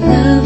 love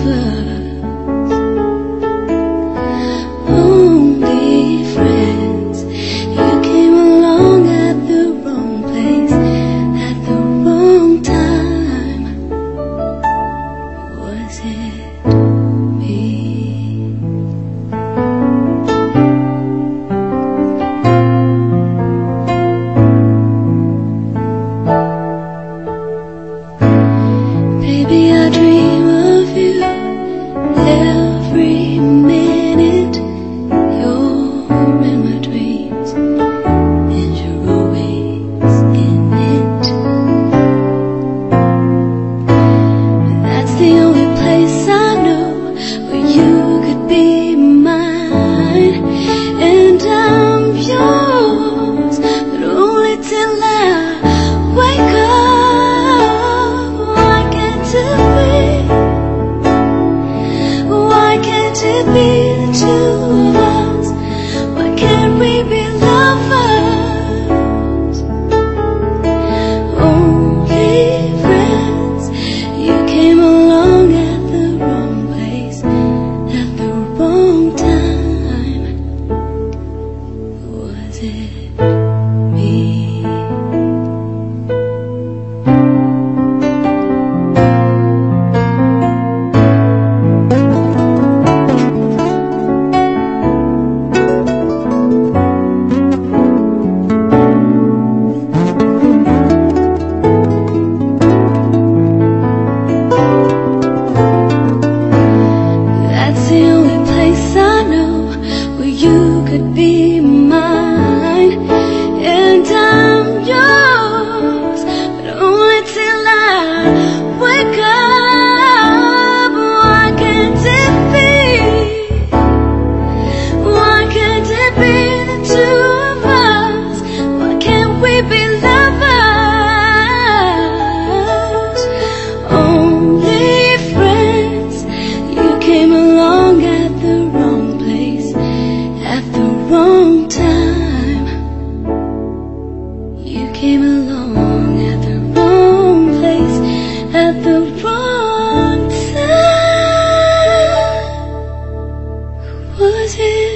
could be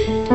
Street.